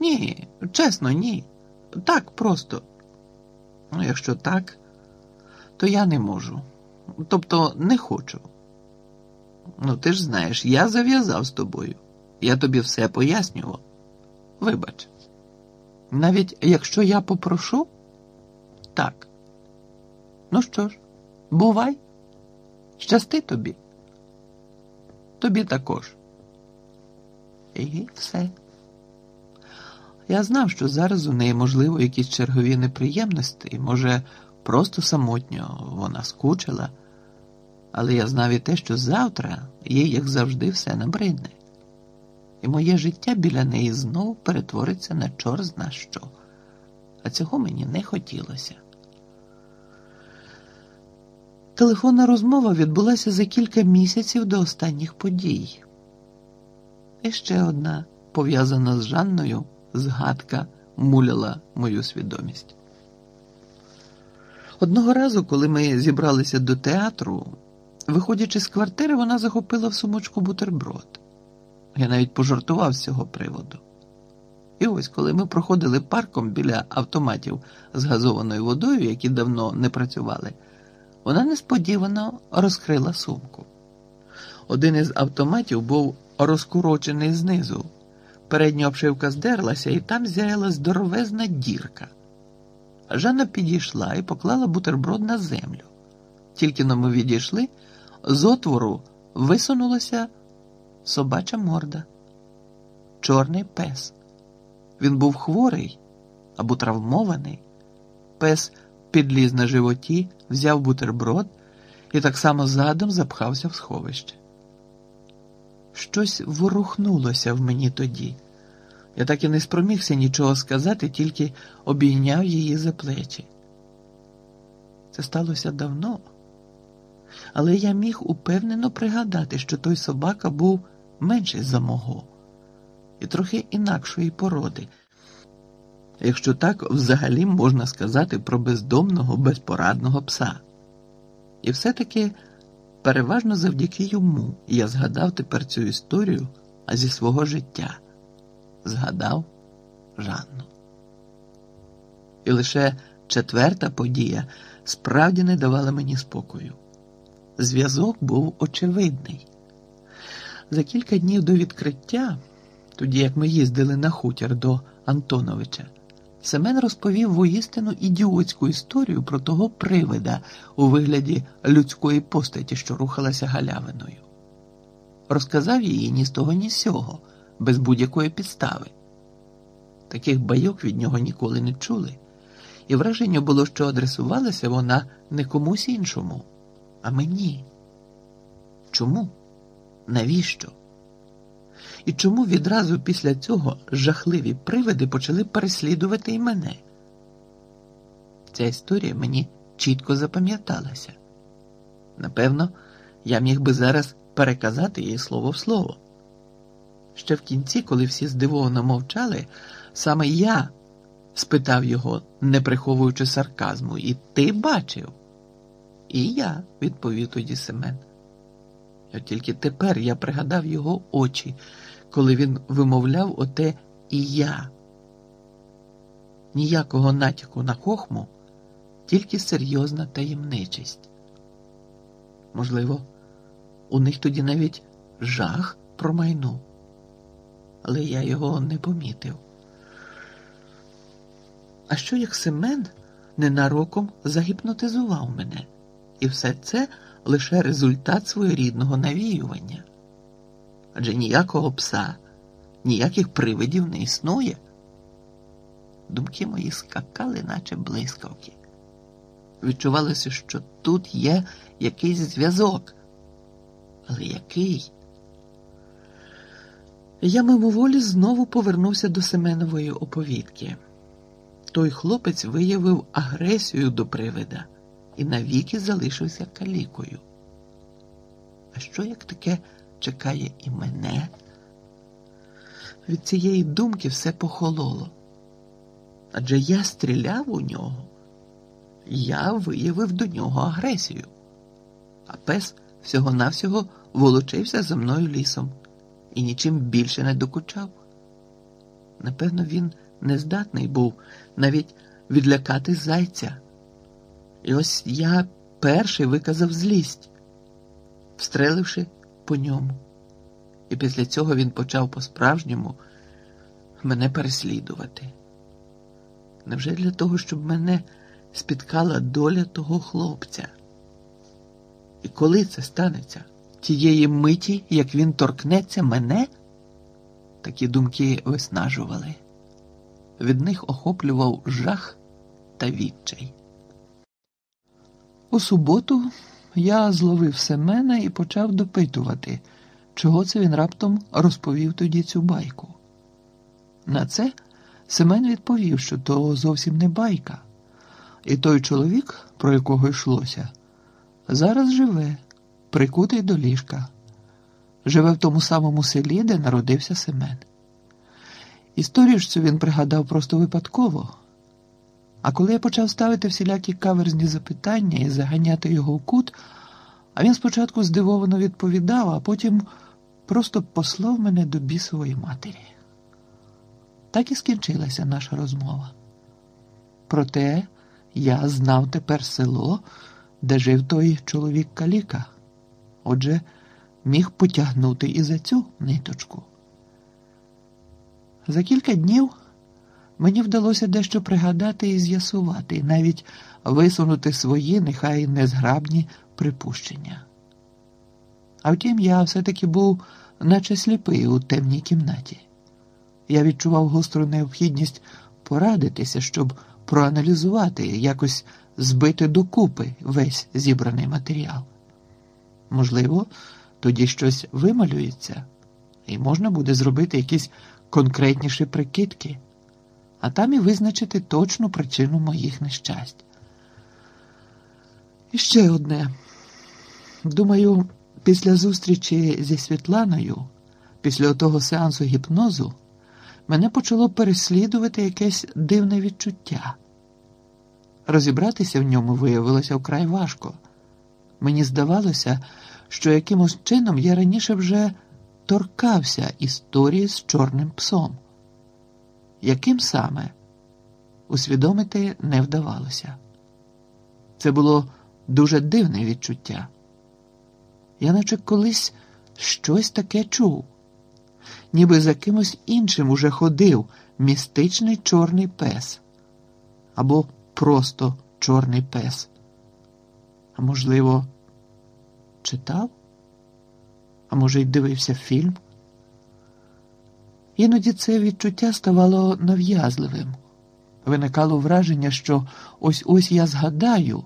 Ні, чесно, ні. Так просто. Ну, якщо так, то я не можу. Тобто не хочу. Ну, ти ж знаєш, я зав'язав з тобою. Я тобі все пояснював. Вибач. Навіть якщо я попрошу, так. Ну що ж, бувай. Щасти тобі. Тобі також. І все. Я знав, що зараз у неї, можливо, якісь чергові неприємності, може, просто самотньо вона скучила, але я знав і те, що завтра їй, як завжди, все набридне, і моє життя біля неї знову перетвориться на чор зна що, а цього мені не хотілося. Телефонна розмова відбулася за кілька місяців до останніх подій. І ще одна, пов'язана з Жанною, згадка муляла мою свідомість. Одного разу, коли ми зібралися до театру, виходячи з квартири, вона захопила в сумочку бутерброд. Я навіть пожартував з цього приводу. І ось, коли ми проходили парком біля автоматів з газованою водою, які давно не працювали, вона несподівано розкрила сумку. Один із автоматів був розкурочений знизу. Передня обшивка здерлася, і там зяяла здоровезна дірка. Жанна підійшла і поклала бутерброд на землю. Тільки но ми відійшли, з отвору висунулася собача морда, чорний пес. Він був хворий або травмований. Пес підліз на животі, взяв бутерброд і так само задом запхався в сховище. Щось ворухнулося в мені тоді. Я так і не спромігся нічого сказати, тільки обійняв її за плечі. Це сталося давно, але я міг упевнено пригадати, що той собака був менший за мого і трохи інакшої породи. Якщо так взагалі можна сказати про бездомного, безпорадного пса. І все-таки переважно завдяки йому я згадав тепер цю історію зі свого життя. Згадав Жанну. І лише четверта подія справді не давала мені спокою. Зв'язок був очевидний. За кілька днів до відкриття, тоді як ми їздили на хутір до Антоновича, Семен розповів воістину ідіотську історію про того привида у вигляді людської постаті, що рухалася галявиною. Розказав її ні з того, ні з сього, без будь-якої підстави. Таких байок від нього ніколи не чули, і враження було, що адресувалася вона не комусь іншому, а мені. Чому? Навіщо? І чому відразу після цього жахливі привиди почали переслідувати і мене? Ця історія мені чітко запам'яталася. Напевно, я міг би зараз переказати їй слово в слово. Ще в кінці, коли всі здивовано мовчали, саме я спитав його, не приховуючи сарказму, і ти бачив? І я, відповів тоді Семен. От тільки тепер я пригадав його очі, коли він вимовляв оте і я. Ніякого натяку на хохму, тільки серйозна таємничість. Можливо, у них тоді навіть жах промайнув, але я його не помітив. А що як Семен ненароком загіпнотизував мене, і все це лише результат своєрідного навіювання? Адже ніякого пса, ніяких привидів не існує. Думки мої скакали, наче блискавки. Відчувалося, що тут є якийсь зв'язок. Але який? Я мимоволі знову повернувся до Семенової оповідки. Той хлопець виявив агресію до привида і навіки залишився калікою. А що як таке чекає і мене? Від цієї думки все похололо. Адже я стріляв у нього, я виявив до нього агресію, а пес всього-навсього волочився за мною лісом і нічим більше не докучав. Напевно, він не здатний був навіть відлякати зайця. І ось я перший виказав злість, встреливши по ньому. І після цього він почав по-справжньому мене переслідувати. Невже для того, щоб мене спіткала доля того хлопця? І коли це станеться? Тієї миті, як він торкнеться мене? Такі думки виснажували. Від них охоплював жах та відчай. У суботу я зловив Семена і почав допитувати, чого це він раптом розповів тоді цю байку. На це Семен відповів, що то зовсім не байка, і той чоловік, про якого йшлося, зараз живе, прикутий до ліжка, живе в тому самому селі, де народився Семен. Історію ж цю він пригадав просто випадково. А коли я почав ставити всілякі каверзні запитання і заганяти його в кут, а він спочатку здивовано відповідав, а потім просто послав мене до бісової матері. Так і скінчилася наша розмова. Проте я знав тепер село, де жив той чоловік каліка, отже, міг потягнути і за цю ниточку. За кілька днів мені вдалося дещо пригадати і з'ясувати, навіть висунути свої, нехай незграбні припущення. А втім, я все-таки був наче сліпий у темній кімнаті. Я відчував гостру необхідність порадитися, щоб проаналізувати, якось збити докупи весь зібраний матеріал. Можливо, тоді щось вималюється, і можна буде зробити якісь конкретніші прикидки, а там і визначити точну причину моїх нещасть. І ще одне. Думаю, після зустрічі зі Світланою, після того сеансу гіпнозу, мене почало переслідувати якесь дивне відчуття. Розібратися в ньому виявилося вкрай важко. Мені здавалося, що якимось чином я раніше вже торкався історії з чорним псом. Яким саме усвідомити не вдавалося. Це було дуже дивне відчуття. Я наче колись щось таке чув, ніби за кимось іншим уже ходив містичний чорний пес або просто чорний пес. А можливо, читав? А може, й дивився фільм? Іноді це відчуття ставало нав'язливим. Виникало враження, що ось ось я згадаю.